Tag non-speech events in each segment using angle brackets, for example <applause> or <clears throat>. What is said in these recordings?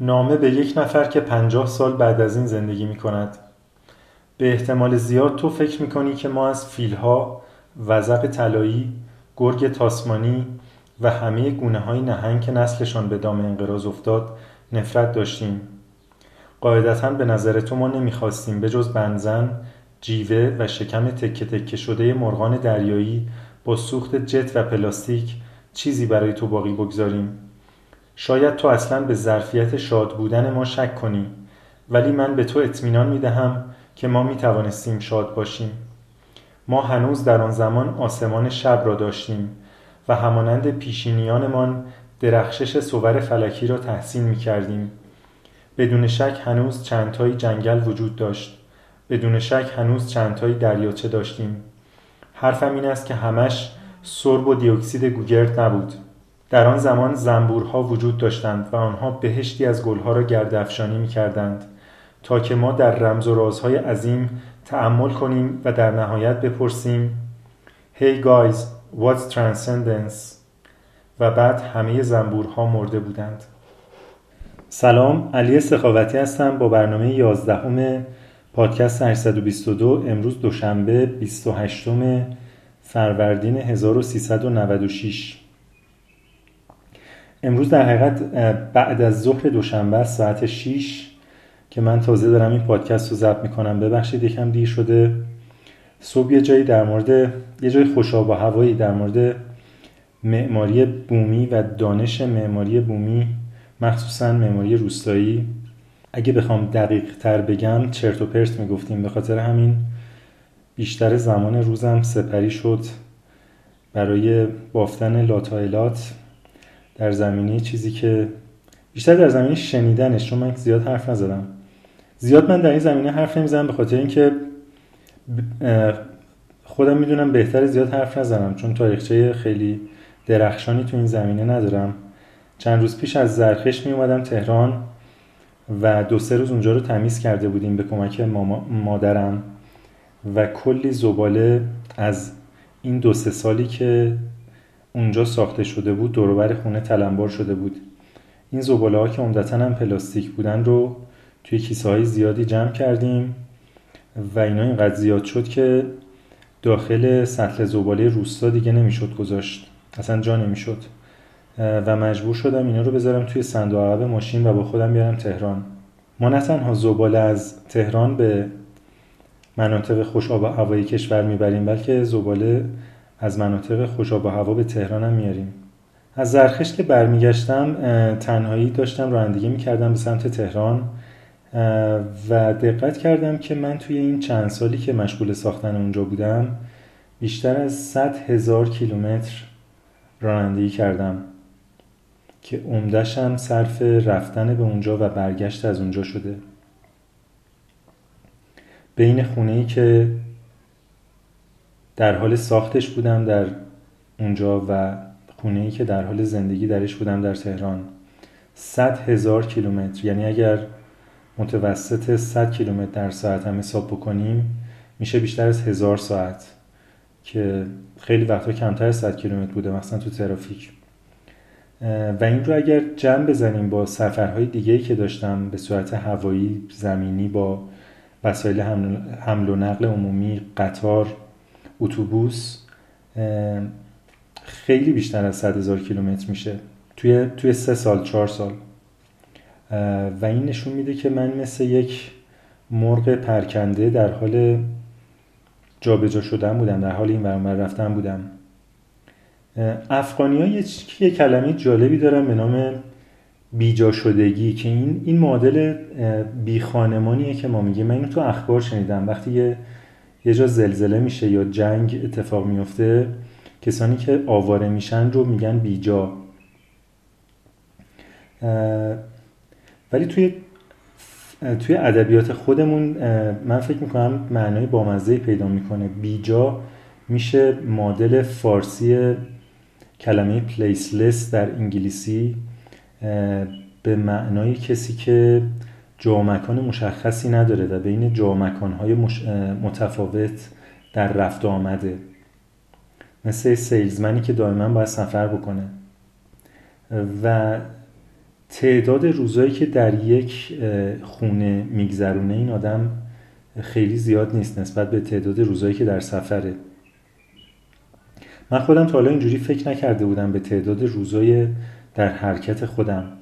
نامه به یک نفر که پنجاه سال بعد از این زندگی می کند به احتمال زیاد تو فکر می کنی که ما از فیلها، وزق طلایی، گرگ تاسمانی و همه گونه های نهنگ که نسلشان به دام انقراض افتاد نفرت داشتیم. قاعدتا به نظر تو ما نمی‌خواستیم به جز بنزن، جیوه و شکم تکه تکه شده مرغان دریایی با سوخت جت و پلاستیک چیزی برای تو باقی بگذاریم. شاید تو اصلا به ظرفیت شاد بودن ما شک کنی ولی من به تو اطمینان می دهم که ما می توانستیم شاد باشیم. ما هنوز در آن زمان آسمان شب را داشتیم و همانند پیشینیانمان درخشش صور فلکی را تحسین می کردیم بدون شک هنوز چندتایی جنگل وجود داشت. بدون شک هنوز چندتایی دریاچه داشتیم. حرفم این است که همش سرب و دیوکسید گوگرد نبود. در آن زمان زنبورها وجود داشتند و آنها بهشتی از گلها را گردافشانی می کردند تا که ما در رمز و رازهای عظیم تأمل کنیم و در نهایت بپرسیم Hey guys, what's transcendence? و بعد همه زنبورها مرده بودند سلام علی سخاوتی هستم با برنامه 11 پادکست 822 امروز دوشنبه 28 فروردین 1396 امروز در حقیقت بعد از ظهر دوشنبه ساعت 6 که من تازه دارم این پادکست رو ضبط می‌کنم. ببخشید یکم دیر شده. صبح یه جایی در مورد یه جای خوشاب و هوایی در مورد معماری بومی و دانش معماری بومی مخصوصا معماری روستایی. اگه بخوام دقیق تر بگم چرت و پرت می‌گفتیم. به خاطر همین بیشتر زمان روزم سپری شد برای بافتن لاتایلات. در زمینه چیزی که بیشتر در زمینه شنیدنش چون من زیاد حرف نزدم. زیاد من در این زمینه حرف نمی‌زنم به خاطر اینکه خودم می‌دونم بهتر زیاد حرف نزنم چون تاریخچه خیلی درخشانی تو این زمینه ندارم. چند روز پیش از زرخش می اومدم تهران و دو سه روز اونجا رو تمیز کرده بودیم به کمک مادرم و کلی زباله از این دو سه سالی که اونجا ساخته شده بود دوروبر خونه تلمبار شده بود. این زباله ها که عمدتا هم پلاستیک بودن رو توی کیسه های زیادی جمع کردیم و اینا اینقدر زیاد شد که داخل سطل زباله روستا دیگه نمی‌شد گذاشت. اصلا جا نمی‌شد. و مجبور شدم اینا رو بذارم توی صندوق عقب ماشین و با خودم بیارم تهران. ما نه تنها زباله از تهران به مناطق خوش آب و هوایی کشور می‌بریم بلکه زباله از مناطق خوش آب و هوا به تهران هم میاریم. از زرخش که برمیگشتم تنهایی داشتم رانندگی می‌کردم به سمت تهران و دقت کردم که من توی این چند سالی که مشغول ساختن اونجا بودم بیشتر از 100 هزار کیلومتر رانندگی کردم که عمدشم صرف رفتن به اونجا و برگشت از اونجا شده. بین خونه ای که در حال ساختش بودم در اونجا و خونه ای که در حال زندگی درش بودم در تهران. صد هزار کیلومتر. یعنی اگر متوسط 100 کیلومتر در ساعت هم حساب بکنیم میشه بیشتر از هزار ساعت که خیلی وقتا کمتر از 100 کیلومتر بوده مثلا تو ترافیک. و این رو اگر جمع بزنیم با سفرهای دیگه که داشتم به صورت هوایی زمینی با وسایل حمل و نقل عمومی قطار اتوبوس خیلی بیشتر از 100 هزار کیلومتر میشه. توی توی سه سال چهار سال. و این نشون میده که من مثل یک مرغ پرکنده در حال جابجا شدن بودم در حال این برامر رفتن بودم. افغانی ها یه کلمه جالبی دارن به نام بیجا شدگی که این این معادل بی خانمانیه که ما میگیم. من اینو تو اخبار شنیدم. وقتی یه یه جا زلزله میشه یا جنگ اتفاق میفته کسانی که آواره میشن رو میگن بیجا. ولی توی توی ادبیات خودمون من فکر می‌کنم معنای بامزه پیدا می‌کنه. بیجا میشه مدل فارسی کلمه پلیسلس در انگلیسی به معنای کسی که جا مکان مشخصی نداره و بین جا های متفاوت در رفت آمده مثل سیلزمنی که دائما باید سفر بکنه. و تعداد روزایی که در یک خونه میگذرونه این آدم خیلی زیاد نیست نسبت به تعداد روزایی که در سفره. من خودم تا حالا اینجوری فکر نکرده بودم به تعداد روزای در حرکت خودم.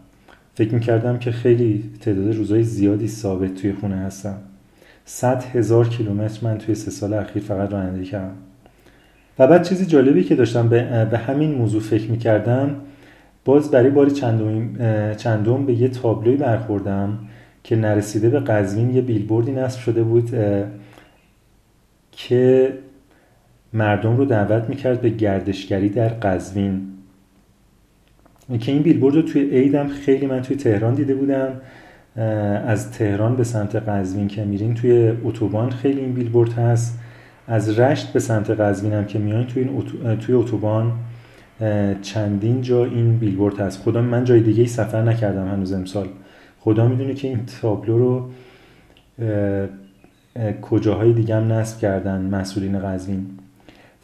فکر می‌کردم که خیلی تعداد روزای زیادی ثابت توی خونه هستم. صد هزار کیلومتر من توی سه سال اخیر فقط رانندگی کردم. و بعد چیزی جالبی که داشتم به, همین موضوع فکر می‌کردم باز برای بار چندم, چندم به یه تابلوی برخوردم که نرسیده به قزوین یه بیلبوردی نصب شده بود که مردم رو دعوت می‌کرد به گردشگری در قزوین. که این بیلبورد رو توی عیدم خیلی من توی تهران دیده بودم. از تهران به سمت قزوین که میرین توی اتوبان خیلی این بیلبورد هست. از رشت به سمت قزوین هم که میایین توی توی اتوبان چندین جا این بیلبورد هست. خدا من جای دیگه ای سفر نکردم هنوز امسال. خدا می‌دونه که این تابلو رو کجاهای دیگه هم نصب کردن مسئولین قزوین.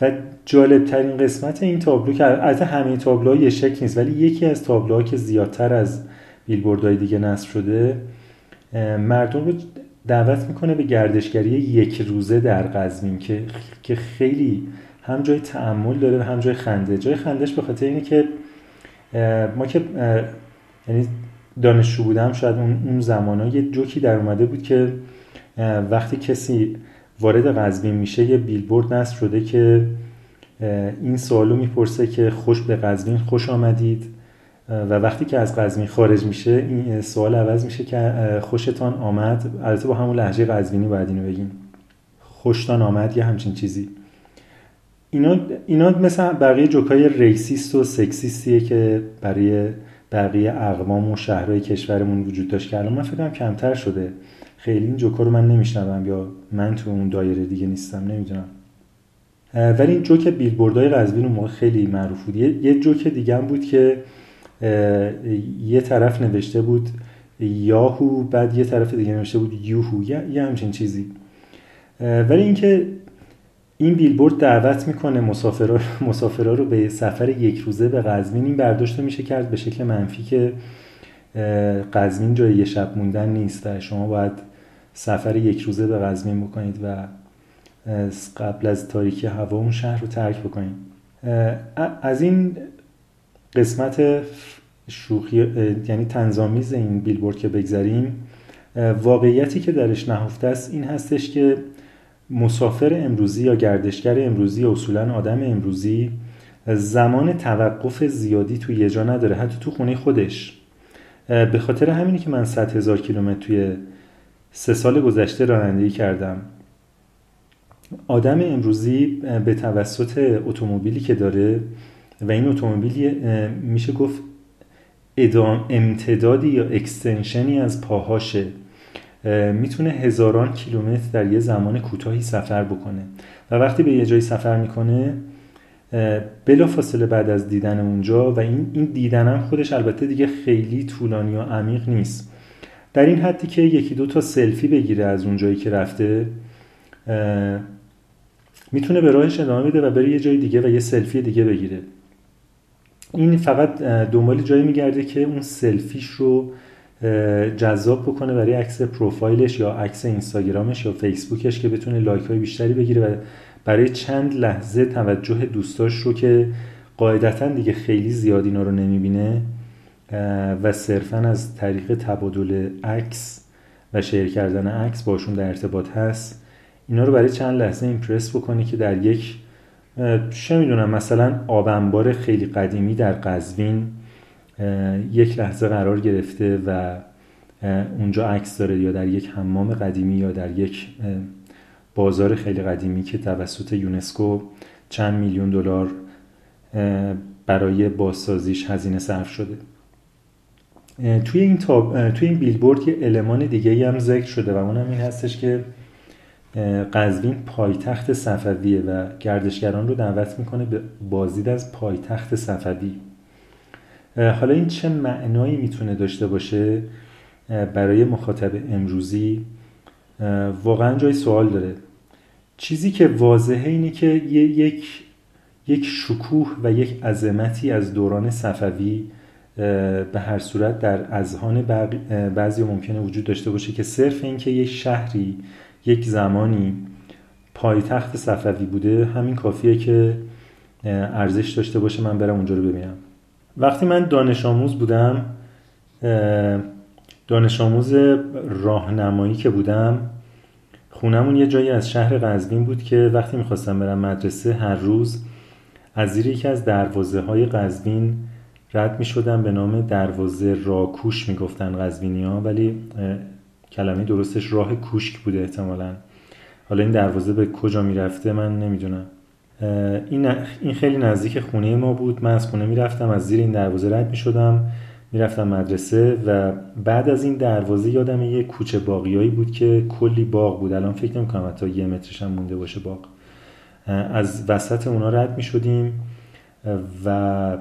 و جالب ترین قسمت این تابلو که البته همه تابلوها یه شکل نیست ولی یکی از تابلوها که زیادتر از بیلبوردهای دیگه نصب شده مردم رو دعوت می‌کنه به گردشگری یک روزه در قزوین که که خیلی هم جای تعمل داره هم جای خنده. جای خندهش به خاطر اینه که ما که یعنی دانشجو بودم شاید اون زمان یه جوکی در اومده بود که وقتی کسی وارد قزوین میشه یه بیلبورد نصب شده که این سوالو می‌پرسه که خوش به قزوین خوش آمدید و وقتی که از قزوین خارج میشه این سوال عوض میشه که خوشتان آمد. البته با همون لحجه قزوینی باید اینو بگیم. خوشتان آمد یه همچین چیزی. اینا, اینا مثل بقیه جوکای ریسیست و سکسیستیه که برای بقیه اقوام و شهرهای کشورمون وجود داشت که الان من فکرم کمتر شده. خیلی این جوکا رو من نمیشنوم یا من تو اون دایره دیگه نیستم نمی‌دونم. ولی این جوک بیلبوردهای قزوین اون موقع خیلی معروف بود. یه جوک دیگه هم بود که یه طرف نوشته بود یاهو بعد یه طرف دیگه نوشته بود یوهو یه همچین چیزی. ولی اینکه این بیلبورد دعوت می‌کنه مسافرا مسافرا رو به سفر یک روزه به قزوین این برداشته میشه کرد به شکل منفی که قزوین جای یه شب موندن نیست و شما باید سفر یک روزه به قزوین بکنید و قبل از تاریکی هوا اون شهر رو ترک بکنید. از این قسمت شوخی یعنی تنظامیز این بیلبورد که بگذاریم واقعیتی که درش نهفته است این هستش که مسافر امروزی یا گردشگر امروزی اصولا آدم امروزی زمان توقف زیادی توی یه جا نداره حتی تو خونه خودش. به خاطر همینی که من 100 هزار کیلومتر توی سه سال گذشته رانندگی کردم. آدم امروزی به توسط اتومبیلی که داره و این اتومبیل میشه گفت ادام امتدادی یا اکستنشنی از پاهاشه. می‌تونه هزاران کیلومتر در یه زمان کوتاهی سفر بکنه. و وقتی به یه جایی سفر می‌کنه بلا فاصله بعد از دیدن اونجا و این این دیدنم خودش البته دیگه خیلی طولانی و عمیق نیست. در این حدی که یکی دو تا سلفی بگیره از اونجایی که رفته می‌تونه به راهش ادامه بده و بره یه جای دیگه و یه سلفی دیگه بگیره. این فقط دنبال جایی میگرده که اون سلفیش رو جذاب بکنه برای عکس پروفایلش یا عکس اینستاگرامش یا فیسبوکش که بتونه لایک های بیشتری بگیره و برای چند لحظه توجه دوستاش رو که قاعدتا دیگه خیلی زیاد اینا رو نمی‌بینه و صرفا از طریق تبادل عکس و شیر کردن عکس باشون در ارتباط هست. اینا رو برای چند لحظه ایمپرس بکنه که در یک چه می‌دونم مثلا آبنبار خیلی قدیمی در قزوین یک لحظه قرار گرفته و اونجا عکس داره یا در یک حمام قدیمی یا در یک بازار خیلی قدیمی که توسط یونسکو چند میلیون دلار برای بازسازیش هزینه صرف شده. توی این تاب... توی این بیلبورد یه المان دیگه هم ذکر شده و اونم این هستش که قزوین پایتخت صفویه و گردشگران رو دعوت می‌کنه به بازدید از پایتخت صفوی. حالا این چه معنایی می‌تونه داشته باشه برای مخاطب امروزی؟ واقعا جای سوال داره. چیزی که واضحه اینه که یک یک شکوه و یک عظمتی از دوران صفوی به هر صورت در اذهان بعضی ممکنه وجود داشته باشه که صرف اینکه یک شهری یک زمانی پایتخت صفوی بوده همین کافیه که ارزش داشته باشه من برم اونجا رو ببینم. وقتی من دانش آموز بودم دانش آموز راهنمایی که بودم خونمون یه جایی از شهر قزوین بود که وقتی می‌خواستم برم مدرسه هر روز از زیر یکی از دروازه های قزوین رد می شدم به نام دروازه راکوش می گفتن قزوینی ها ولی کلمه درستش راه کوشک بوده احتمالا. حالا این دروازه به کجا می رفته من نمی‌دونم. این, این خیلی نزدیک خونه ما بود. من از خونه می‌رفتم از زیر این دروازه رد می شدم می‌رفتم مدرسه و بعد از این دروازه یادم یه کوچه باقیایی بود که کلی باغ بود. الان فکر نمی‌کنم حتی یه مترش هم مونده باشه باغ. از وسط اونا رد می شدیم و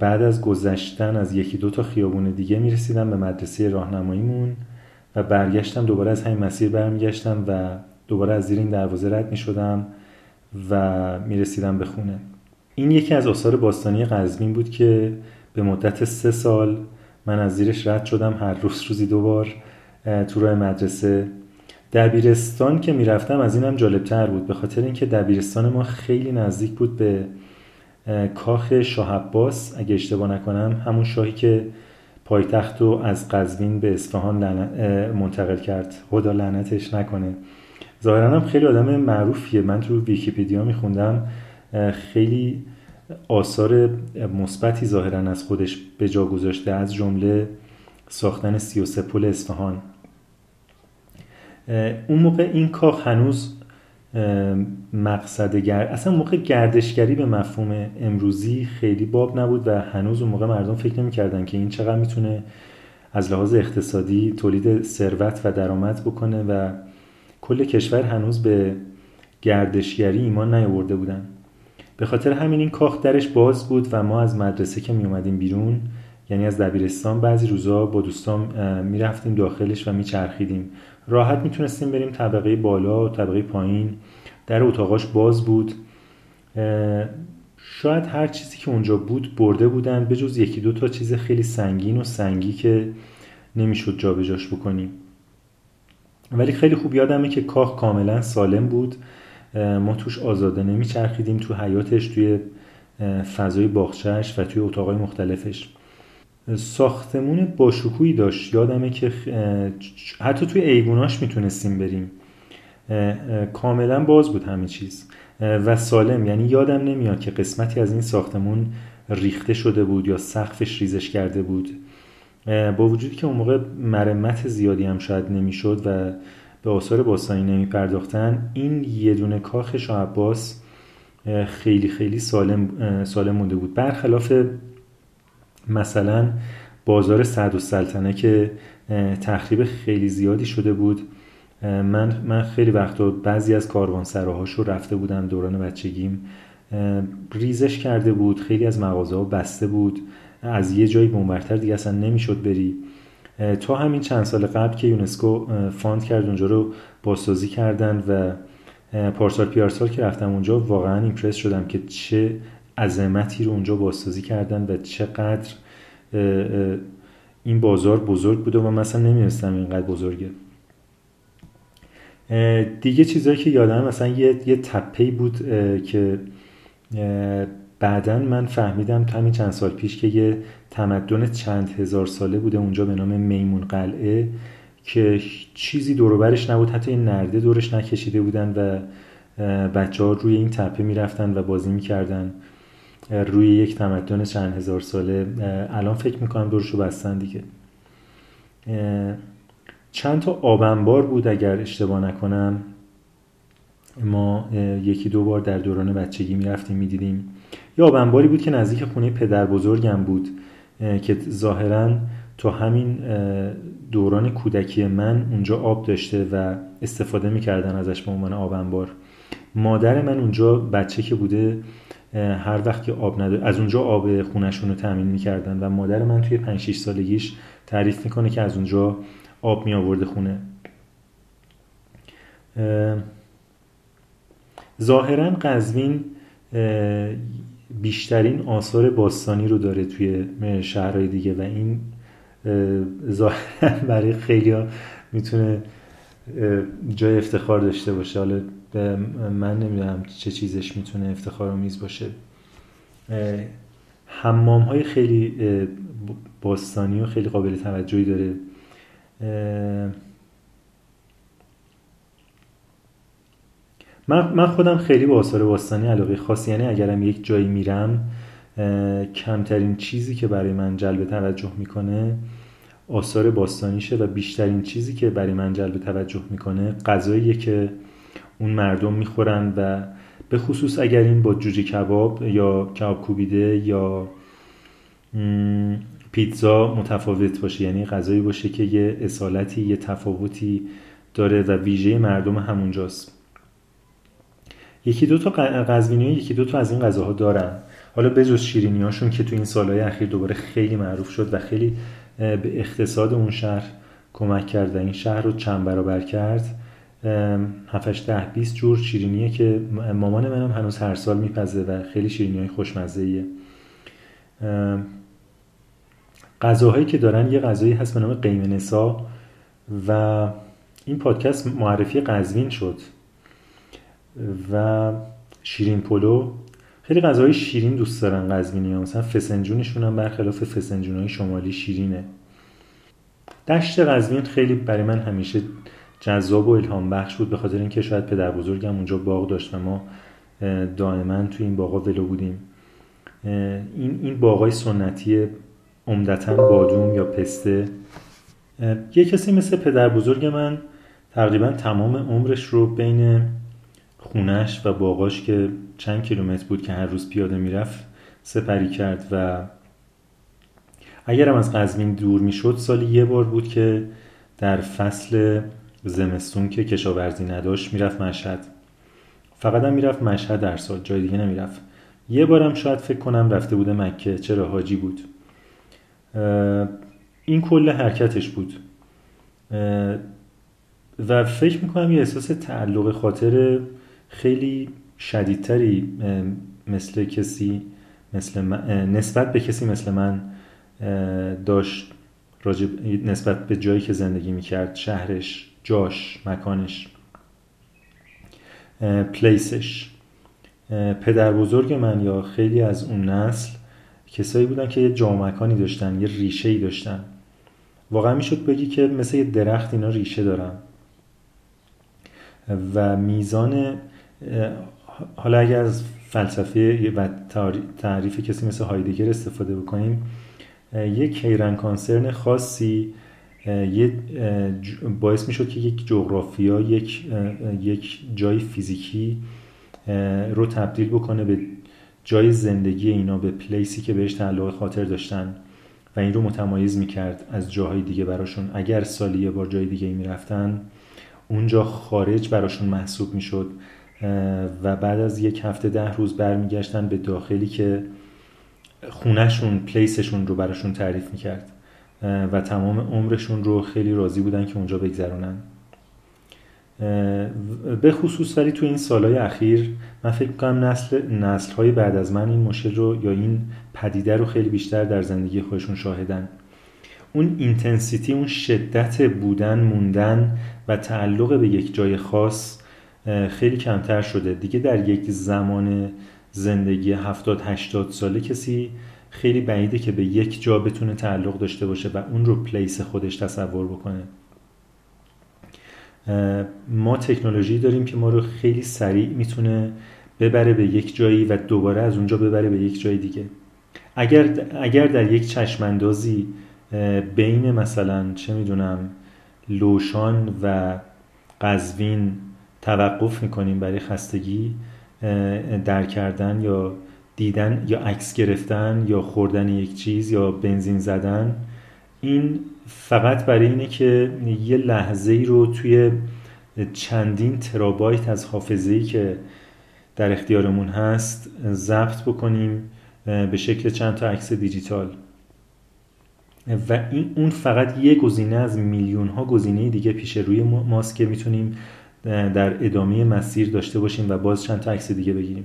بعد از گذشتن از یکی دو تا خیابون دیگه می رسیدم به مدرسه راهنماییمون و برگشتم دوباره از همین مسیر برمیگشتم و دوباره از زیر این دروازه رد می شدم و می رسیدم به خونه. این یکی از آثار باستانی قزوین بود که به مدت سه سال من از زیرش رد شدم هر روز روزی دوبار تو راه مدرسه. دبیرستان که می‌رفتم از اینم جالبتر بود به خاطر اینکه دبیرستان ما خیلی نزدیک بود به کاخ شاه عباس اگه اشتباه نکنم همون شاهی که پایتخت رو از قزوین به اصفهان منتقل کرد. خدا لعنتش نکنه. ظاهرا هم خیلی آدم معروفیه. من تو ویکیپدیا میخوندم. خیلی آثار مثبتی ظاهرا از خودش به جا گذاشته از جمله ساختن 33 پل اصفهان اون موقع این کاخ هنوز مقصد گرد اصلا موقع گردشگری به مفهوم امروزی خیلی باب نبود و هنوز اون موقع مردم فکر نمی‌کردن که این چقدر می‌تونه از لحاظ اقتصادی تولید ثروت و درآمد بکنه و کل کشور هنوز به گردشگری ایمان نیاورده بودن. به خاطر همین این کاخ درش باز بود و ما از مدرسه که می اومدیم بیرون یعنی از دبیرستان بعضی روزا با دوستان می‌رفتیم داخلش و میچرخیدیم. راحت می‌تونستیم بریم طبقه بالا و طبقه پایین. در اتاقاش باز بود. شاید هر چیزی که اونجا بود برده بودن به جز یکی دو تا چیز خیلی سنگین و سنگی که نمی‌شد جابجاش بکنیم. ولی خیلی خوب یادمه که کاخ کاملا سالم بود. ما توش آزاده نمیچرخیدیم تو حیاتش توی فضای باغچهش و توی اتاقای مختلفش. ساختمون باشکوهی داشت. یادمه که حتی توی ایووناش می‌تونستیم بریم. کاملا باز بود همه چیز. و سالم. یعنی یادم نمیاد که قسمتی از این ساختمون ریخته شده بود یا سقفش ریزش کرده بود. با وجودی که اون موقع مرمت زیادی هم شاید نمی‌شد و به آثار باستانی نمی پرداختن این یه دونه کاخ شاه عباس خیلی خیلی سالم, سالم مونده بود. برخلاف مثلا بازار سعدالسلطنه که تخریب خیلی زیادی شده بود. من, من خیلی وقتا بعضی از کاروانسراهاش رو رفته بودم دوران بچگیم. ریزش کرده بود خیلی از مغازه ها بسته بود. از یه جایی به اونورتر دیگه اصلا نمی‌شد بری. تا همین چند سال قبل که یونسکو fund کرد اونجا رو بازسازی کردن و پارسال پیارسال که رفتم اونجا واقعا ایمپرس شدم که چه عظمتی رو اونجا بازسازی کردن و چقدر این بازار بزرگ بوده و مثلا نمیرستم اینقدر بزرگه. دیگه چیزایی که یادم مثلا یه, یه تپهی بود که بعدا من فهمیدم همین چند سال پیش که یه تمدن چند هزار ساله بوده اونجا به نام میمون قلعه که چیزی دوروبرش نبود حتی این نرده دورش نکشیده بودن و بچه ها روی این تپه می‌رفتن و بازی می‌کردن. روی یک تمدن چند هزار ساله الان فکر می‌کنم دورشو بستن دیگه. چند تا آبنبار بود اگر اشتباه نکنم ما یکی دو بار در دوران بچگی می‌رفتیم می‌دیدیم. یا آبنباری بود که نزدیک خونه پدر بزرگم بود که ظاهرا تا همین دوران کودکی من اونجا آب داشته و استفاده می‌کردن ازش به عنوان آبنبار. مادر من اونجا بچه که بوده هر وقت که آب نداره از اونجا آب خونشون رو تامین می‌کردن و مادر من توی 5 6 سالگیش تعریف می‌کنه که از اونجا آب می آورده خونه ظاهرا قزوین بیشترین آثار باستانی رو داره توی شهرهای دیگه و این ظاهرا برای خیلی می‌تونه جای افتخار داشته باشه. حالا من نمی‌دونم چه چیزش می‌تونه افتخار میز باشه. حمام های خیلی باستانی و خیلی قابل توجهی داره. من, من خودم خیلی با آثار باستانی علاقه خاصی یعنی اگرم یک جایی میرم کمترین چیزی که برای من جلب توجه می‌کنه آثار باستانیشه و بیشترین چیزی که برای من جلب توجه می‌کنه غذاییه که اون مردم می‌خورن و به خصوص اگر این با جوجه کباب یا کباب کوبیده یا پیتزا متفاوت باشه. یعنی غذایی باشه که یه اصالتی یه تفاوتی داره و ویژه مردم همونجاست. یکی دو تا قزوینی یکی دو تا از این غذاها دارن. حالا بجز شیرینی هاشون که تو این سالهای اخیر دوباره خیلی معروف شد و خیلی به اقتصاد اون شهر کمک کرد و این شهر رو چند برابر کرد 7 ده 20 جور شیرینیه که مامان منم هنوز هر سال میپزه و خیلی شیرینی های خوشمزه ایه غذاهایی که دارن یه غذایی هست به نام قیمه نسا و این پادکست معرفی قزوین شد و شیرین پلو. خیلی غذاهای شیرین دوست دارن قزوینی ها مثلا فسنجونشون هم برخلاف فسنجون های شمالی شیرینه. دشت قزوین خیلی برای من همیشه جذاب و الهام بخش بود به خاطر اینکه شاید پدر بزرگم اونجا باغ داشت و ما دائما تو این باغا ولو بودیم. این این باغای سنتی عمدتا بادوم یا پسته. یه کسی مثل پدر بزرگ من تقریبا تمام عمرش رو بین خونش و باغاش که چند کیلومتر بود که هر روز پیاده می‌رفت سپری کرد و اگرم از قزوین دور می‌شد سالی یه بار بود که در فصل زمستون که کشاورزی نداشت می‌رفت مشهد. فقط هم می‌رفت مشهد در سال جای دیگه نمی‌رفت. یه بارم شاید فکر کنم رفته بوده مکه چرا حاجی بود. این کل حرکتش بود. و فکر می‌کنم یه احساس تعلق خاطر خیلی شدیدتری مثل کسی مثل نسبت به کسی مثل من داشت راجب نسبت به جایی که زندگی می‌کرد شهرش. جاش مکانش. پلیسش. پدر بزرگ من یا خیلی از اون نسل کسایی بودن که یه جامکانی داشتن یه ریشه ای داشتن. واقعا می‌شد بگی که مثل یه درخت اینا ریشه دارن. و میزان حالا اگر از فلسفه و تعریف کسی مثل هایدگر استفاده بکنیم یک هیرن کانسرن خاصی یه باعث می‌شد که یک جغرافیا یک یک جای فیزیکی رو تبدیل بکنه به جای زندگی اینا به پلیسی که بهش تعلق خاطر داشتن و این رو متمایز می‌کرد از جاهای دیگه براشون. اگر سالی یه بار جای دیگه می‌رفتن اونجا خارج براشون محسوب می‌شد و بعد از یک هفته ده روز برمیگشتن به داخلی که خونهشون پلیسشون رو براشون تعریف می‌کرد. و تمام عمرشون رو خیلی راضی بودن که اونجا بگذرونن. به خصوص ولی تو این سالهای اخیر من فکر کنم نسل نسل های بعد از من این مشکل رو یا این پدیده رو خیلی بیشتر در زندگی خودشون شاهدن. اون اینتنسیتی اون شدت بودن موندن و تعلق به یک جای خاص خیلی کمتر شده. دیگه در یک زمان زندگی 70 80 ساله کسی خیلی بعیده که به یک جا بتونه تعلق داشته باشه و اون رو پلیس خودش تصور بکنه. ما تکنولوژی داریم که ما رو خیلی سریع می‌تونه ببره به یک جایی و دوباره از اونجا ببره به یک جای دیگه. اگر, اگر در یک چشماندازی بین مثلا چه می‌دونم لوشان و قزوین توقف می‌کنیم برای خستگی در کردن یا دیدن یا عکس گرفتن یا خوردن یک چیز یا بنزین زدن این فقط برای اینه که یه لحظه ای رو توی چندین ترابایت از حافظه ای که در اختیارمون هست ضبط بکنیم به شکل چند تا عکس دیجیتال. و این اون فقط یه گزینه از میلیون ها گزینه دیگه پیش روی ماست که می‌تونیم در ادامه مسیر داشته باشیم و باز چند تا عکس دیگه بگیریم.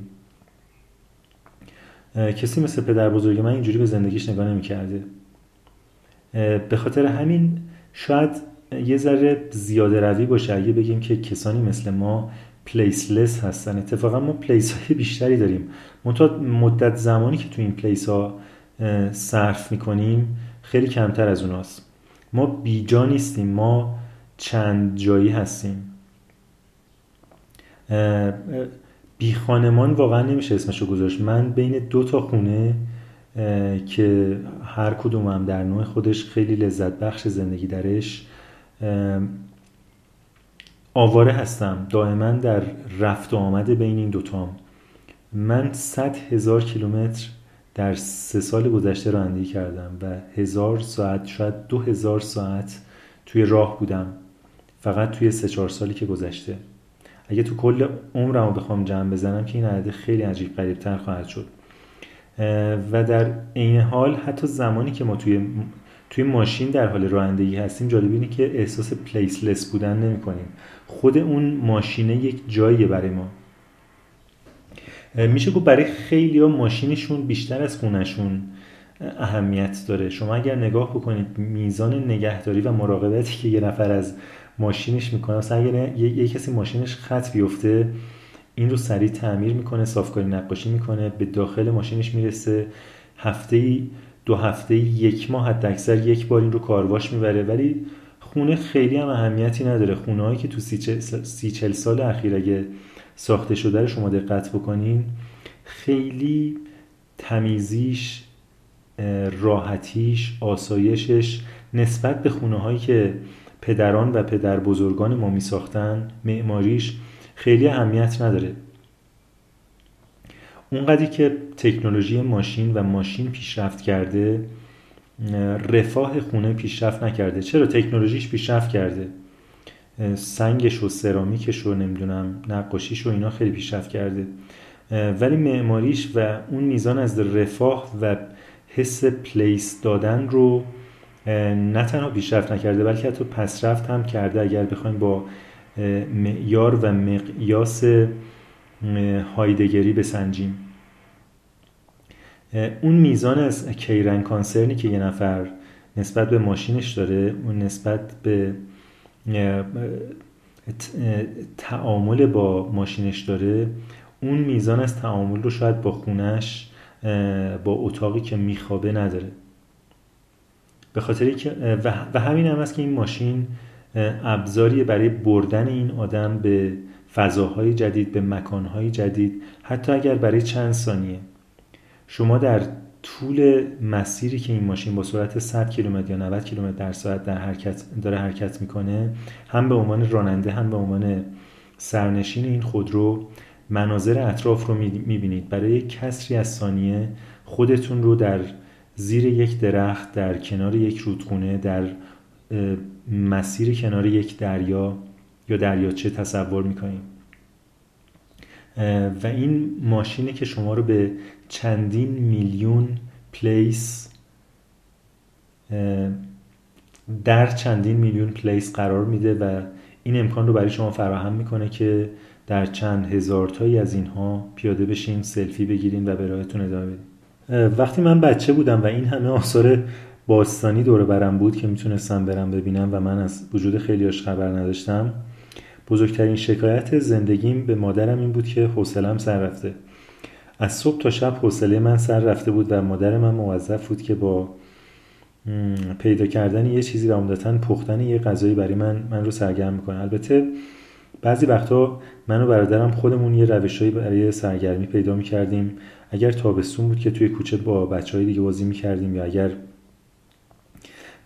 کسی مثل پدر بزرگ من اینجوری به زندگیش نگاه نمی کرده به خاطر همین شاید یه ذره زیاده روی باشه اگه بگیم که کسانی مثل ما پلیسلس هستن. اتفاقا ما پلیس های بیشتری داریم. مدت زمانی که تو این پلیس ها صرف می‌کنیم خیلی کمتر از اوناست. ما بیجا نیستیم ما چند جایی هستیم. بی خانمان واقعا نمیشه اسمشو گذاشت. من بین دو تا خونه که هر کدومم در نوع خودش خیلی لذت بخش زندگی درش آواره هستم. دائما در رفت و آمد بین این دوتام من صد هزار کیلومتر در سه سال گذشته رانندگی کردم و هزار ساعت شاید دو هزار ساعت توی راه بودم. فقط توی سه چهار سالی که گذشته. اگه تو کل عمرم رو بخوام جمع بزنم که این عدد خیلی عجیب قریبتر خواهد شد. و در این حال حتی زمانی که ما توی توی ماشین در حال رانندگی هستیم جالب اینه که احساس پلیسلس بودن نمی کنیم خود اون ماشینه یک جاییه برای ما. میشه گفت برای خیلی ها ماشینشون بیشتر از خونشون اهمیت داره. شما اگر نگاه بکنید میزان نگهداری و مراقبتی که یه نفر از ماشینش می‌کنه. مثلا اگر یه, کسی ماشینش خط بیفته این رو سریع تعمیر می‌کنه صافکاری نقاشی می‌کنه به داخل ماشینش می‌رسه. هفته دو هفته یک ماه حد اکثر یک بار این رو کارواش می‌بره. ولی خونه خیلی هم اهمیتی نداره. خونه هایی که تو سی چل سال اخیر اگه ساخته شده رو شما دقت بکنین خیلی تمیزیش راحتیش آسایشش نسبت به خونه هایی که پدران و پدر بزرگان ما می ساختن معماریش خیلی اهمیت نداره. اونقدری که تکنولوژی ماشین و ماشین پیشرفت کرده رفاه خونه پیشرفت نکرده. چرا؟ تکنولوژیش پیشرفت کرده. سنگش و سرامیکش و نمی‌دونم نقاشیش و اینا خیلی پیشرفت کرده. ولی معماریش و اون میزان از رفاه و حس پلیس دادن رو نه تنها پیشرفت نکرده بلکه حتی پسرفت هم کرده. اگر بخوایم با معیار و مقیاس هایدگری بسنجیم. اون میزان از کیرن کانسرنی که یه نفر نسبت به ماشینش داره اون نسبت به تعامل با ماشینش داره اون میزان از تعامل رو شاید با خونش با اتاقی که میخوابه نداره. به خاطر که و همین هم است که این ماشین ابزاری برای بردن این آدم به فضاهای جدید به مکانهای جدید حتی اگر برای چند ثانیه. شما در طول مسیری که این ماشین با سرعت 100 کیلومتر یا 90 کیلومتر در ساعت در حرکت داره حرکت می‌کنه هم به عنوان راننده هم به عنوان سرنشین این خودرو مناظر اطراف رو می‌بینید. برای کسری از ثانیه خودتون رو در زیر یک درخت در کنار یک رودخونه در مسیر کنار یک دریا یا دریاچه تصور می‌کنیم. و این ماشینی که شما رو به چندین میلیون پلیس در چندین میلیون پلیس قرار میده و این امکان رو برای شما فراهم می‌کنه که در چند هزار تایی از اینها پیاده بشین سلفی بگیرین و به راهتون ادامه بدین. وقتی من بچه بودم و این همه آثار باستانی دور برم بود که می‌تونستم برم ببینم و من از وجود خیلیاش خبر نداشتم بزرگترین شکایت زندگیم به مادرم این بود که حوصلم سر رفته. از صبح تا شب حوصله من سر رفته بود و مادر من موظف بود که با پیدا کردن یه چیزی و عمدتا پختن یه غذایی برای من من رو سرگرم می‌کنه. البته بعضی وقتا من و برادرم خودمون یه روشهایی برای سرگرمی پیدا می‌کردیم. اگر تابستون بود که توی کوچه با بچه های دیگه بازی می‌کردیم یا اگر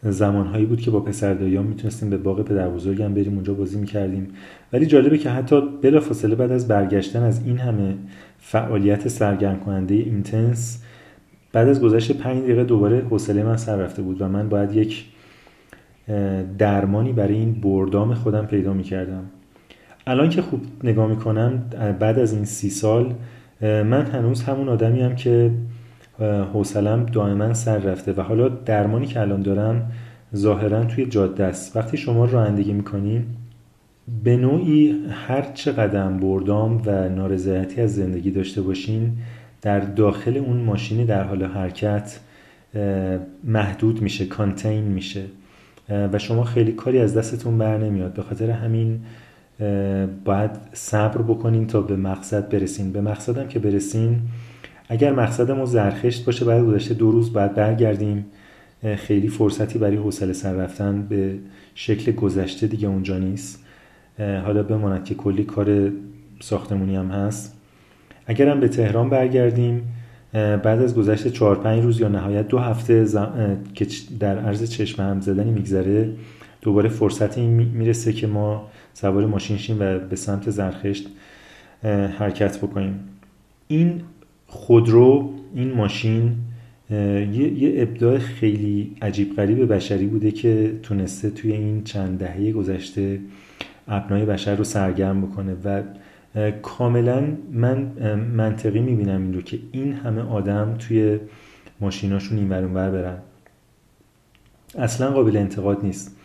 زمانهایی بود که با پسر داییام می‌تونستیم به باغ پدر بزرگم بریم اونجا بازی می‌کردیم. ولی جالبه که حتی بلا فاصله بعد از برگشتن از این همه فعالیت سرگرم کننده اینتنس بعد از گذشت پنج دقیقه دوباره حوصله من سر رفته بود و من باید یک درمانی برای این بردام خودم پیدا می‌کردم. الان که خوب نگاه می‌کنم بعد از این سی سال من هنوز همون آدمی هم که حوصلم دائما سر رفته و حالا درمانی که الان دارم ظاهرا توی جاده است. وقتی شما رانندگی می‌کنین به نوعی هر چه قدم بردام و نارضایتی از زندگی داشته باشین در داخل اون ماشین در حال حرکت محدود میشه کانتین میشه. و شما خیلی کاری از دستتون بر نمیاد. به خاطر همین باید صبر بکنین تا به مقصد برسین. به مقصدم که برسین اگر مقصدمون زرخشت باشه بعد گذشته دو روز بعد برگردیم. خیلی فرصتی برای حوصله سر رفتن به شکل گذشته دیگه اونجا نیست. حالا بماند که کلی کار ساختمونی هم هست. اگرم به تهران برگردیم بعد از گذشت چهار پنج روز یا نهایت دو هفته که در عرض چشم هم زدنی میگذره دوباره فرصت این می‌رسه که ما سوار ماشین شیم و به سمت زرخشت حرکت بکنیم. این خودرو این ماشین یه, ابداع خیلی عجیب غریب بشری بوده که تونسته توی این چند دهه گذشته ابنای بشر رو سرگرم بکنه و کاملا من منطقی می‌بینم این رو که این همه آدم توی ماشیناشون این برون بر برن. اصلا قابل انتقاد نیست.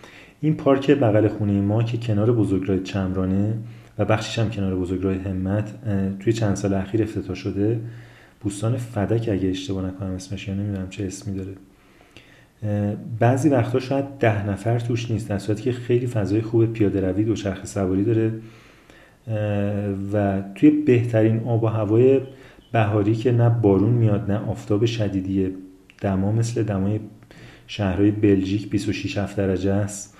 این پارک بغل خونه ما که کنار بزرگراه چمرانه و بخشش هم کنار بزرگراه همت توی چند سال اخیر افتتاح شده. بوستان فدک اگه اشتباه نکنم اسمش یا نمی‌دونم چه اسمی داره. بعضی وقتا شاید ده نفر توش نیست در صورتی که خیلی فضای خوب پیاده روی و چرخ سواری داره. و توی بهترین آب و هوای بهاری که نه بارون میاد نه آفتاب شدیدیه. دما مثل دمای شهرهای بلژیک 26 7 درجه است.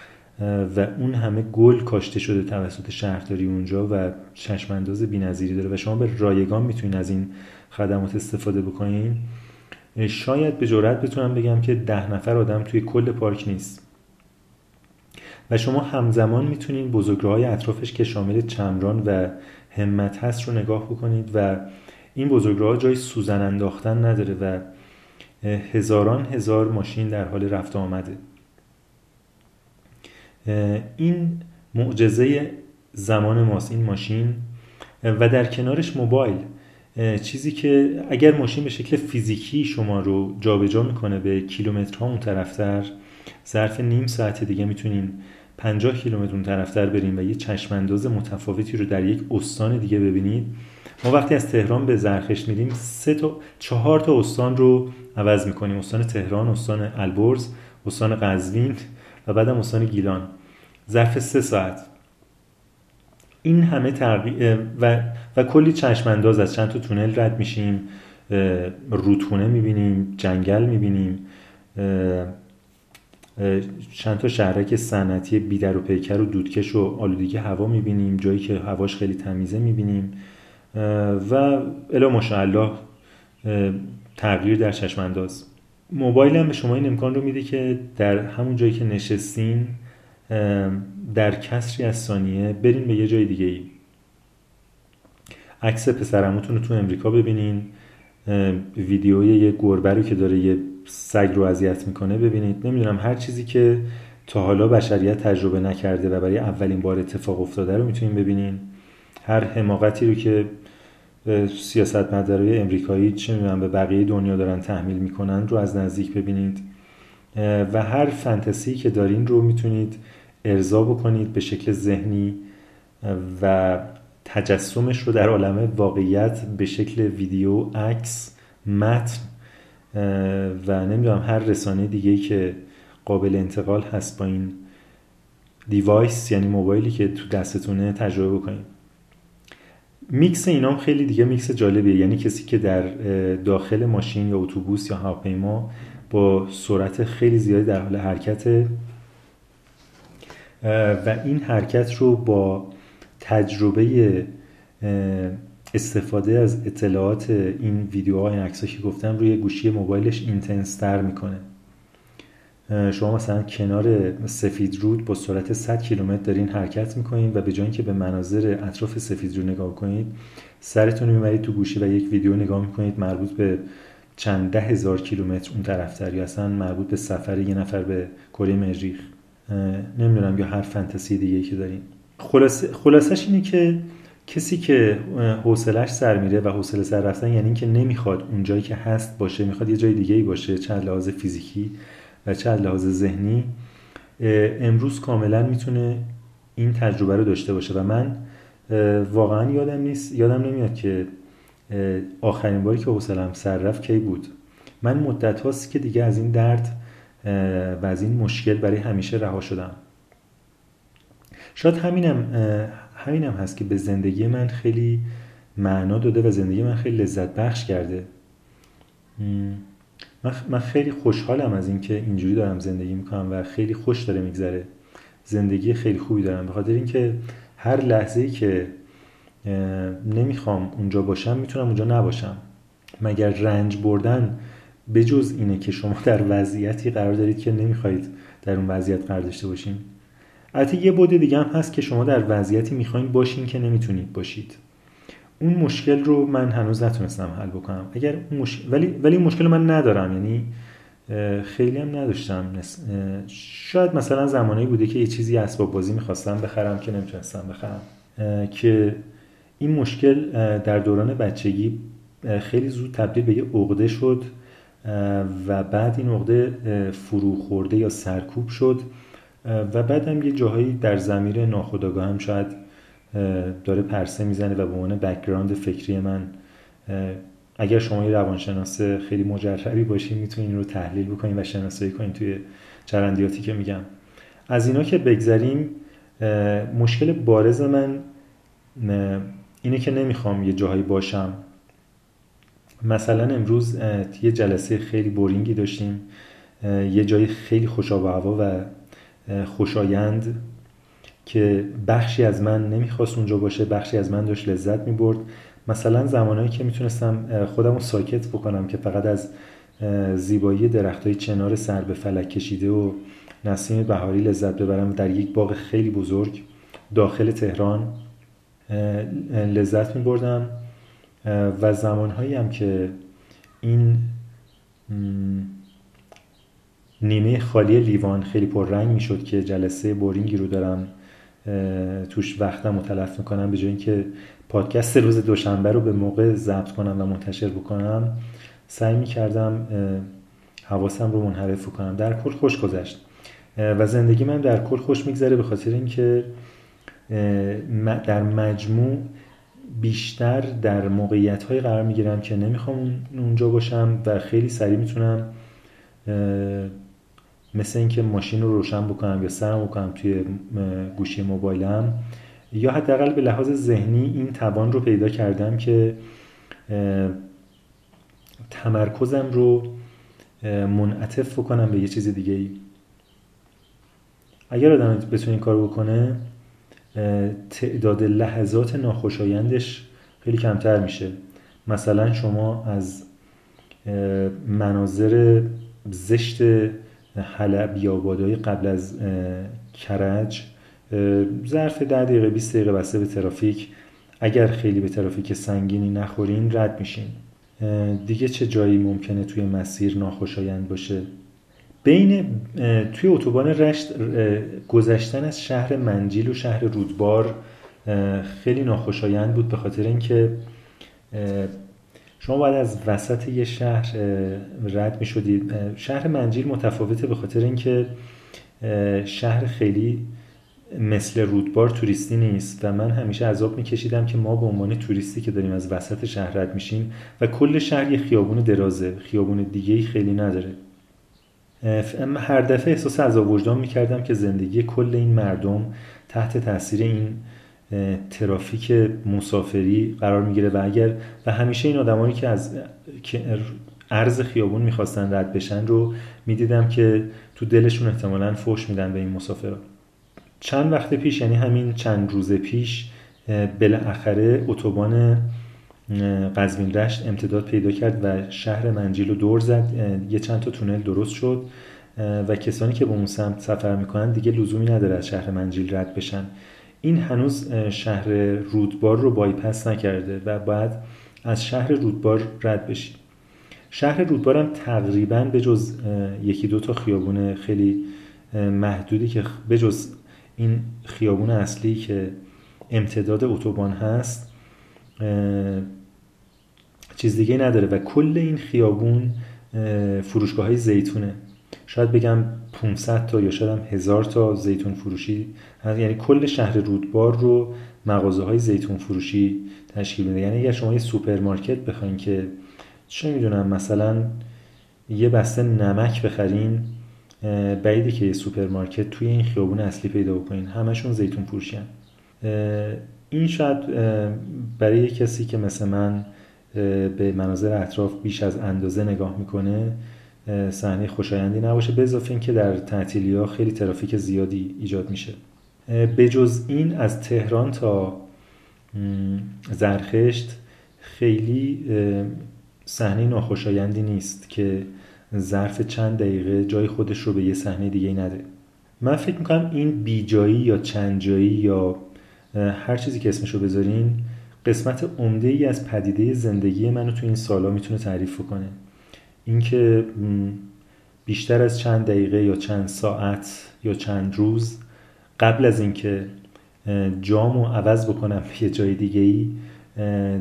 و اون همه گل کاشته شده توسط شهرداری اونجا و چشمانداز بی‌نظیری داره و شما به رایگان می‌تونین از این خدمات استفاده بکنین. شاید به جرات بتونم بگم که ده نفر آدم توی کل پارک نیست. و شما همزمان می‌تونین بزرگراهای اطرافش که شامل چمران و همت هست رو نگاه بکنید و این بزرگراه جای سوزن انداختن نداره و هزاران هزار ماشین در حال رفت آمده. این معجزه زمان ماست این ماشین. و در کنارش موبایل. چیزی که اگر ماشین به شکل فیزیکی شما رو جابجا جا می‌کنه به کیلومترها اون طرفتر ظرف نیم ساعت دیگه می‌تونین 50 کیلومتر اون طرفتر بریم و یه چشمانداز متفاوتی رو در یک استان دیگه ببینید. ما وقتی از تهران به زرخش میریم سه تا چهار تا استان رو عوض می‌کنیم. استان تهران استان البرز استان قزوین. و بعدم استان گیلان. ظرف سه ساعت. این همه تغییر و, و کلی چشمانداز از چند تا تونل رد میشیم. رودخونه می‌بینیم جنگل می‌بینیم. چند تا شهرک صنعتی بیدر و پیکر و دودکش و آلودگی هوا می‌بینیم. جایی که هواش خیلی تمیزه می‌بینیم. و الا ماشاءالله تغییر در چشمانداز. موبایل هم به شما این امکان رو میده که در همون جایی که نشستین در کسری از ثانیه برین به یه جای دیگه ای. عکس پسرموتون رو تو امریکا ببینین ویدیوی یه گربه رو که داره یه سگ رو اذیت می‌کنه ببینید. نمی‌دونم هر چیزی که تا حالا بشریت تجربه نکرده و برای اولین بار اتفاق افتاده رو می‌تونین ببینین. هر حماقتی رو که سیاستمدارای امریکایی چه می‌دونم به بقیه دنیا دارن تحمیل می‌کنن رو از نزدیک ببینید. و هر فانتزی که دارین رو می‌تونید ارضا بکنید به شکل ذهنی و تجسمش رو در عالم واقعیت به شکل ویدیو عکس متن و نمی‌دونم هر رسانه دیگه که قابل انتقال هست با این device یعنی موبایلی که تو دستتونه تجربه بکنید. میکس اینام خیلی دیگه میکس جالبیه. یعنی کسی که در داخل ماشین یا اتوبوس یا هواپیما با سرعت خیلی زیادی در حال حرکت و این حرکت رو با تجربه استفاده از اطلاعات این ویدیوها این عکس‌ها که گفتم روی گوشی موبایلش intense تر می‌کنه. شما مثلا کنار سفید رود با سرعت 100 کیلومتر دارین حرکت می‌کنین و به جای اینکه به مناظر اطراف سفید رود نگاه کنید سرتون رو می‌برید تو گوشی و یک ویدیو نگاه می‌کنید مربوط به چند ده هزار کیلومتر اون طرفتر یا اصلا مربوط به سفر یه نفر به کره مریخ نمی‌دونم یا هر فانتزی دیگه که دارین. خلاصه خلاصش اینه که کسی که حوصلش سر میره و حوصله سر رفتن یعنی اینکه نمی‌خواد اون جایی که هست باشه می‌خواد یه جای دیگه ای باشه چه لحاظ فیزیکی و چه لحاظ ذهنی امروز کاملا می‌تونه این تجربه رو داشته باشه و من واقعا یادم نیست یادم نمیاد که آخرین باری که حوصلم سر رفت کی بود. من مدت هاست که دیگه از این درد و از این مشکل برای همیشه رها شدم. شاید همینم همینم هست که به زندگی من خیلی معنا داده و زندگی من خیلی لذت بخش کرده. من خیلی خوشحالم از اینکه اینجوری دارم زندگی می‌کنم و خیلی خوش داره میگذره. زندگی خیلی خوبی دارم. به خاطر اینکه هر لحظه ای که نمی‌خوام اونجا باشم می‌تونم اونجا نباشم. مگر رنج بردن بجز اینه که شما در وضعیتی قرار دارید که نمی‌خواهید در اون وضعیت قرار داشته باشین؟ البته یه بوده دیگه هم هست که شما در وضعیتی می‌خواین باشین که نمی‌تونید باشید. اون مشکل رو من هنوز نتونستم حل بکنم. اگر ولی ولی این مشکل من ندارم. یعنی خیلی هم نداشتم. شاید مثلا زمانی بوده که یه چیزی اسباب بازی می‌خواستم بخرم که نمی‌تونستم بخرم. که این مشکل در دوران بچگی خیلی زود تبدیل به یه عقده شد و بعد این عقده فرو خورده یا سرکوب شد و بعد هم یه جاهایی در زمیر ناخودآگاه هم شاید داره پرسه می‌زنه و به عنوان بکگراند فکری من اگر شما یه روانشناس خیلی مجربی باشین می‌تونین این رو تحلیل بکنین و شناسایی کنین توی چرندیاتی که میگم. از اینا که بگذریم مشکل بارز من اینه که نمی‌خوام یه جاهایی باشم. مثلا امروز یه جلسه خیلی بورینگی داشتیم. یه جای خیلی خوشا و هوا و خوشایند. که بخشی از من نمی‌خواست اونجا باشه بخشی از من داشت لذت می‌برد. مثلا زمانهایی که می‌تونستم خودم رو ساکت بکنم که فقط از زیبایی درخت های چنار سر به فلک کشیده و نسیم بهاری لذت ببرم در یک باغ خیلی بزرگ داخل تهران لذت می بردم و زمانهایی هم که این نیمه خالی لیوان خیلی پررنگ می شد که جلسه بورینگی رو دارم توش وقتم متلف می‌کنم به جای اینکه پادکست روز دوشنبه رو به موقع ضبط کنم و منتشر بکنم سعی می‌کردم حواسم رو منحرف کنم. در کل خوش گذشت. و زندگی من در کل خوش میگذره به خاطر اینکه در مجموع بیشتر در موقعیت های قرار می‌گیرم که نمی‌خوام اونجا باشم و خیلی سریع می‌تونم مثل اینکه ماشین رو روشن بکنم یا سرم بکنم توی گوشی موبایلم یا حداقل به لحاظ ذهنی این توان رو پیدا کردم که تمرکزم رو منعطف بکنم به یه چیز دیگه ای اگر آدم بتونه این کار بکنه تعداد لحظات ناخوشایندش خیلی کمتر میشه. مثلا شما از مناظر زشت حلب یا بادای قبل از کرج ظرف ده دقیقه 20 دقیقه بسته به ترافیک. اگر خیلی به ترافیک سنگینی نخورین رد میشین. دیگه چه جایی ممکنه توی مسیر ناخوشایند باشه؟ بین توی اتوبان رشت گذشتن از شهر منجیل و شهر رودبار خیلی ناخوشایند بود به خاطر اینکه شما باید از وسط یه شهر رد می شدید شهر منجیل متفاوته به خاطر اینکه شهر خیلی مثل رودبار توریستی نیست و من همیشه عذاب میکشیدم که ما به عنوان توریستی که داریم از وسط شهر رد میشیم و کل شهر یه خیابون درازه خیابون دیگه خیلی نداره. هر دفعه احساس عذاب وجدان می‌کردم که زندگی کل این مردم تحت تاثیر این ترافیک مسافری قرار می‌گیره و اگر و همیشه این آدمایی که از عرض خیابون می‌خواستن رد بشن رو می‌دیدم که تو دلشون احتمالا فوش میدن به این مسافرها چند وقت پیش یعنی همین چند روز پیش بالاخره اتوبان قزوین رشت امتداد پیدا کرد و شهر منجیل رو دور زد. یه چند تا تونل درست شد. و کسانی که به اون سمت سفر می‌کنن دیگه لزومی نداره از شهر منجیل رد بشن. این هنوز شهر رودبار رو بایپس نکرده و بعد از شهر رودبار رد بشید شهر رودبار هم تقریبا به جز یکی دو تا خیابون خیلی محدودی که به جز این خیابون اصلی که امتداد اتوبان هست چیز دیگه نداره و کل این خیابون فروشگاه های زیتونه. شاید بگم 500 تا یا شاید هم هزار تا زیتون فروشی یعنی کل شهر رودبار رو مغازه های زیتون فروشی تشکیل میده. یعنی اگر شما یه سوپرمارکت بخواین که چه می‌دونم مثلا یه بسته نمک بخرین بعیده که یه سوپرمارکت توی این خیابون اصلی پیدا بکنین. همشون زیتون فروشی ان. این شاید برای کسی که مثل من به مناظر اطراف بیش از اندازه نگاه می‌کنه صحنه خوشایندی نباشه به اضافه اینکه در تعطیلی ها خیلی ترافیک زیادی ایجاد میشه. به جز این از تهران تا زرخشت خیلی صحنه ناخوشایندی نیست که ظرف چند دقیقه جای خودش رو به یه صحنه دیگه نده. من فکر می‌کنم این بیجایی یا چند جایی یا هر چیزی که اسمشو بذارین قسمت عمده ای از پدیده زندگی منو تو این سالا می‌تونه تعریف کنه اینکه بیشتر از چند دقیقه یا چند ساعت یا چند روز قبل از اینکه جامو عوض بکنم <laughs> یه جای دیگه ای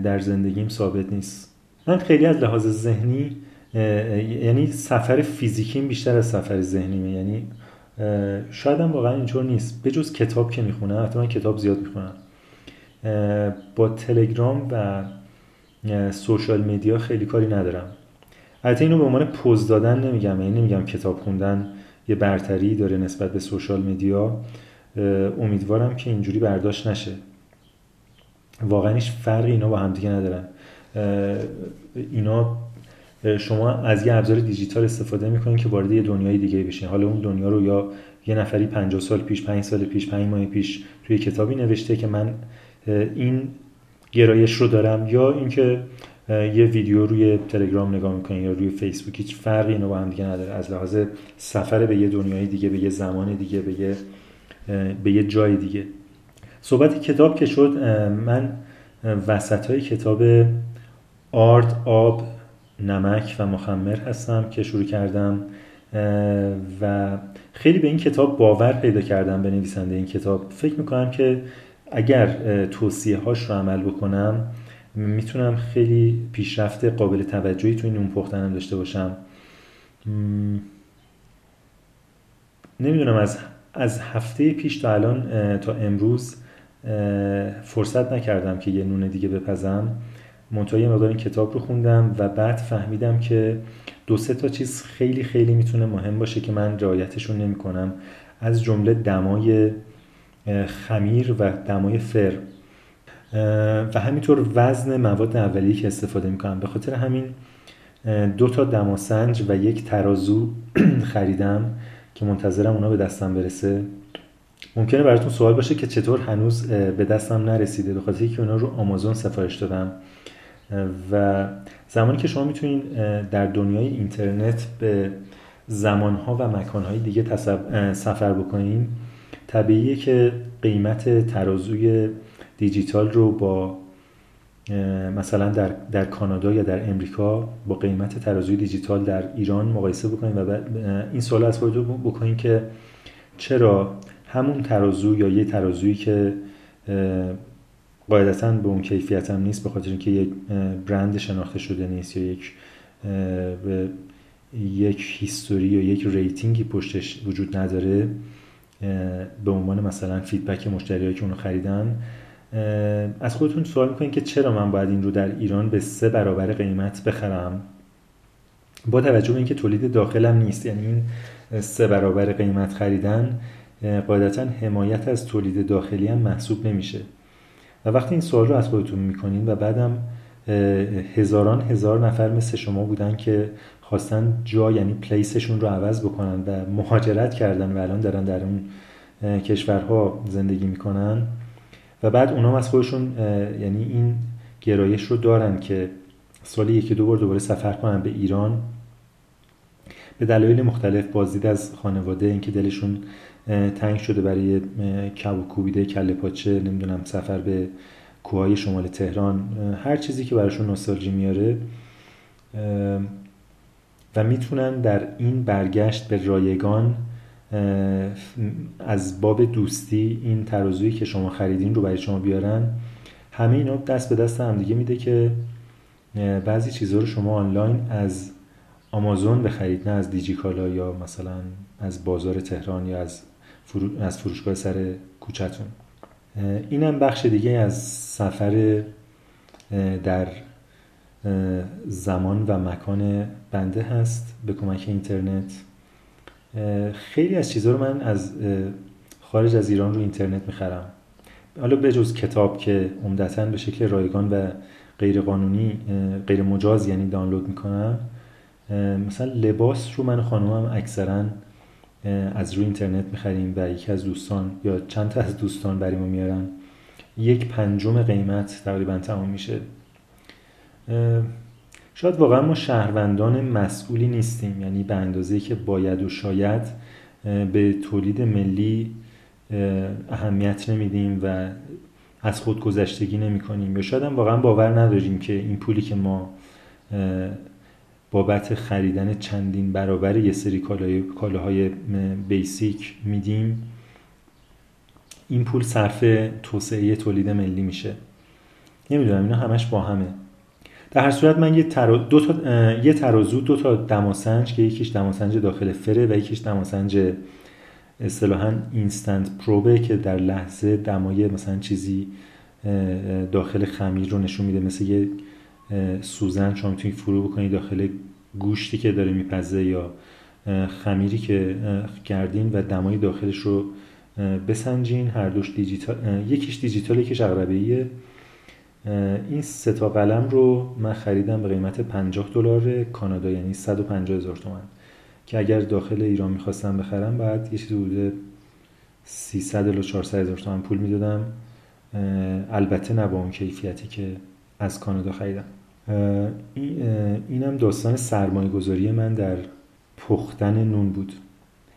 در زندگیم ثابت نیست. من خیلی از لحاظ ذهنی یعنی سفر فیزیکیم بیشتر از سفر ذهنیمه یعنی شاید هم واقعا اینطور نیست. به جز کتاب که می‌خونم حتی من کتاب زیاد می‌خونم. با تلگرام و سوشال میدیا خیلی کاری ندارم. البته اینو به عنوان پوز دادن نمیگم یعنی نمیگم کتاب خوندن یه برتری داره نسبت به سوشال میدیا. امیدوارم که اینجوری برداشت نشه. واقعا هیچ فرقی اینا با همدیگه ندارن. اینا شما از یه ابزار دیجیتال استفاده می‌کنین که وارد یه دنیای دیگه بشین. حالا اون دنیا رو یا یه نفری 50 سال پیش 5 سال پیش 5 ماه پیش توی کتابی نوشته که من این گرایش رو دارم یا اینکه یه ویدیو روی تلگرام نگاه می‌کنین یا روی فیسبوک هیچ فرقی اینو با هم دیگه نداره. از لحاظ سفر به یه دنیای دیگه به یه زمان دیگه به یه به یه جای دیگه. صحبت کتاب که شد من وسط های کتاب آرد آب نمک و مخمر هستم که شروع کردم و خیلی به این کتاب باور پیدا کردم به نویسنده این کتاب. فکر می‌کنم که اگر توصیه هاش رو عمل بکنم می‌تونم خیلی پیشرفت قابل توجهی تو این نون پختنم داشته باشم. نمی‌دونم از از هفته پیش تا الان تا امروز فرصت نکردم که یه نون دیگه بپزم. منتها مقدار این کتاب رو خوندم و بعد فهمیدم که دو سه تا چیز خیلی خیلی می‌تونه مهم باشه که من رعایتشون نمی کنم از جمله دمای خمیر و دمای فر. و همینطور وزن مواد اولیه که استفاده می‌کنم. به خاطر همین دو تا دماسنج و یک ترازو <clears throat> خریدم که منتظرم اونا به دستم برسه. ممکنه براتون سوال باشه که چطور هنوز به دستم نرسیده به خاطر که اونا رو آمازون سفارش دادم. و زمانی که شما می‌تونید در دنیای اینترنت به زمانها و مکانهای دیگه سفر بکنین طبیعیه که قیمت ترازوی دیجیتال رو با مثلا در, در کانادا یا در امریکا با قیمت ترازوی دیجیتال در ایران مقایسه بکنین و این سوال از خودتون بکنین که چرا همون ترازو یا یه ترازویی که قاعدتا به اون کیفیت هم نیست به خاطر اینکه یک برند شناخته شده نیست یا یک یک history یا یک rating ی پشتش وجود نداره به عنوان مثلا feedback مشتریایی که اونو خریدن از خودتون سوال می‌کنین که چرا من باید این رو در ایران به سه برابر قیمت بخرم؟ با توجه به اینکه تولید داخلم نیست یعنی این سه برابر قیمت خریدن قاعدتا حمایت از تولید داخلی هم محسوب نمیشه. و وقتی این سوال رو از خودتون می‌کنین و بعدم هزاران هزار نفر مثل شما بودن که خواستن جا یعنی پلیسشون رو عوض بکنن و مهاجرت کردن و الان دارن در اون کشورها زندگی می‌کنن و بعد اونا از خودشون یعنی این گرایش رو دارن که سالی یکی دو بار دوباره سفر کنن به ایران. به دلایل مختلف بازدید از خانواده اینکه دلشون تنگ شده برای کب و کوبیده کله پاچه نمی‌دونم سفر به کوههای شمال تهران هر چیزی که براشون نوستالژی میاره و می‌تونن در این برگشت به رایگان از باب دوستی این ترازویی که شما خریدین رو برای شما بیارن همه اینا دست به دست هم دیگه میده که بعضی چیزها رو شما آنلاین از آمازون بخرید نه از دیجیکالا یا مثلا از بازار تهران یا از, از فروشگاه سر کوچتون. اینم بخش دیگه از سفر در زمان و مکان بنده هست. به کمک اینترنت خیلی از چیزها رو من از خارج از ایران رو اینترنت می‌خرم. حالا به جز کتاب که عمدتا به شکل رایگان و غیر قانونی غیر مجاز یعنی دانلود می‌کنم مثلا لباس رو من خانومم اکثرا از روی اینترنت می‌خریم و یکی از دوستان یا چند تا از دوستان برای میارن. یک پنجم قیمت تقریبا تمام میشه. شاید واقعا ما شهروندان مسئولی نیستیم یعنی به اندازه که باید و شاید به تولید ملی اهمیت نمیدیم و از خود گذشتگی نمی کنیم یا شاید هم واقعا باور نداریم که این پولی که ما بابت خریدن چندین برابر یه سری کالاهای بیسیک میدیم این پول صرف توسعه تولید ملی میشه. نمی‌دونم اینا همش با همه. در هر صورت من یه, دو تا... یه ترازو دو تا دماسنج که یکیش دماسنج داخل فره و یکیش دماسنج اصطلاحا اینستنت پروبه که در لحظه دمای مثلا چیزی داخل خمیر رو نشون میده. مثل یه سوزن شما می‌تونید فرو بکنید داخل گوشتی که داره میپزه یا خمیری که کردین و دمای داخلش رو بسنجین. هر دوش دیجیتال یکیش دیجیتال یکیش عقربه این سه تا قلم رو من خریدم به قیمت 50 دلار کانادا یعنی 150 هزار تومن که اگر داخل ایران می‌خواستم بخرم بعد یه چیزی بوده 300 الی 400 هزار تومن پول می‌دادم. البته نه با اون کیفیتی که از کانادا خریدم. اینم داستان سرمایه گذاری من در پختن نون بود.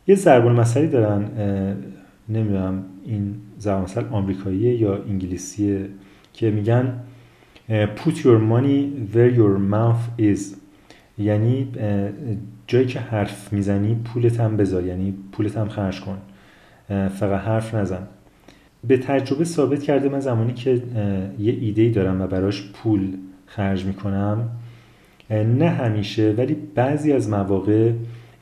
یه ضرب مسئله دارن نمی‌دونم این ضرب مثل آمریکاییه یا انگلیسیه که میگن put your money where your mouth is. یعنی جایی که حرف می‌زنی پولت هم بذار یعنی پولت هم خرج کن. فقط حرف نزن. به تجربه ثابت کرده من زمانی که یه ایده دارم و براش پول خرج می‌کنم نه همیشه ولی بعضی از مواقع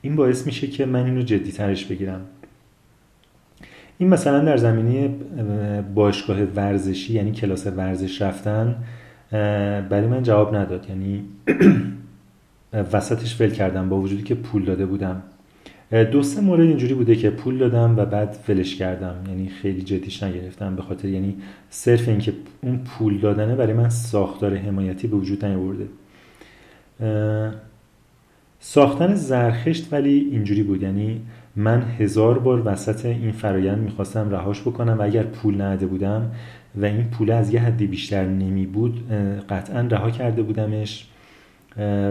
این باعث میشه که من اینو جدی ترش بگیرم. این مثلا در زمینه باشگاه ورزشی یعنی کلاس ورزش رفتن برای من جواب نداد. یعنی <clears throat> وسطش فل کردم با وجودی که پول داده بودم. دو سه مورد اینجوری بوده که پول دادم و بعد فلش کردم. یعنی خیلی جدیش نگرفتم به خاطر یعنی صرف اینکه اون پول دادنه برای من ساختار حمایتی به وجود نیاورده. ساختن زرخشت ولی اینجوری بود. یعنی من هزار بار وسط این فرایند می‌خواستم رهاش بکنم و اگر پول نده بودم و این پول از یه حدی بیشتر نمی بود قطعا رها کرده بودمش.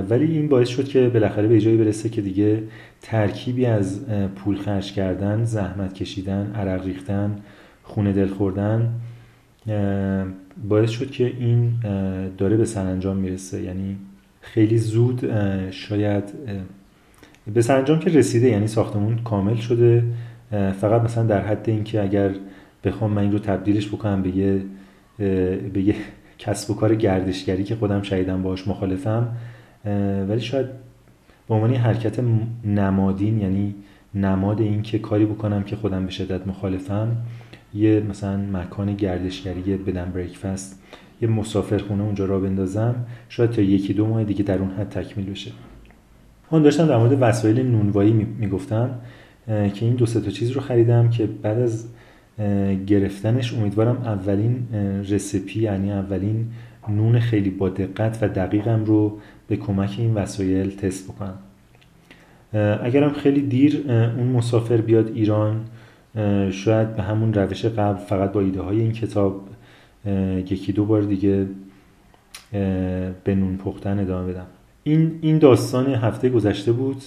ولی این باعث شد که بالاخره به جایی برسه که دیگه ترکیبی از پول خرج کردن زحمت کشیدن عرق ریختن خونه دل خوردن باعث شد که این داره به سرانجام می‌رسه. یعنی خیلی زود شاید به سرانجام که رسیده یعنی ساختمون کامل شده فقط مثلا در حد اینکه اگر بخوام من این رو تبدیلش بکنم به یه به یه کسب و کار گردشگری که خودم شهیدم باش مخالفم ولی شاید به عنوان حرکت نمادین یعنی نماد این که کاری بکنم که خودم به شدت مخالفم یه مثلا مکان گردشگری بدم بریکفست یه مسافر خونه اونجا را بندازم شاید تا یکی دو ماه دیگه در اون حد تکمیل بشه. من داشتم در مورد وسایل نونوایی می‌گفتم که این دو تا چیز رو خریدم که بعد از گرفتنش امیدوارم اولین رسپی یعنی اولین نون خیلی با دقت و دقیقم رو به کمک این وسایل تست بکنم. اگرم خیلی دیر اون مسافر بیاد ایران شاید به همون روش قبل فقط با ایده های این کتاب یکی دو بار دیگه به نون پختن ادامه بدم. این این داستان هفته گذشته بود.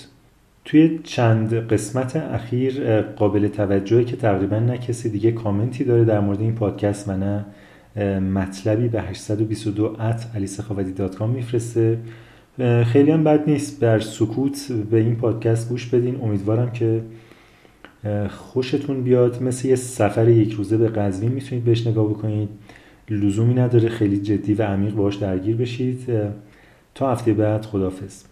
توی چند قسمت اخیر قابل توجهه که تقریبا نه کسی دیگه کامنتی داره در مورد این پادکست و نه مطلبی به 822 at میفرسته. خیلی هم بد نیست. در سکوت به این پادکست گوش بدین. امیدوارم که خوشتون بیاد. مثل یه سفر یک روزه به قزوین می‌تونید بهش نگاه بکنید. لزومی نداره. خیلی جدی و عمیق باش درگیر بشید. تا هفته بعد خدافز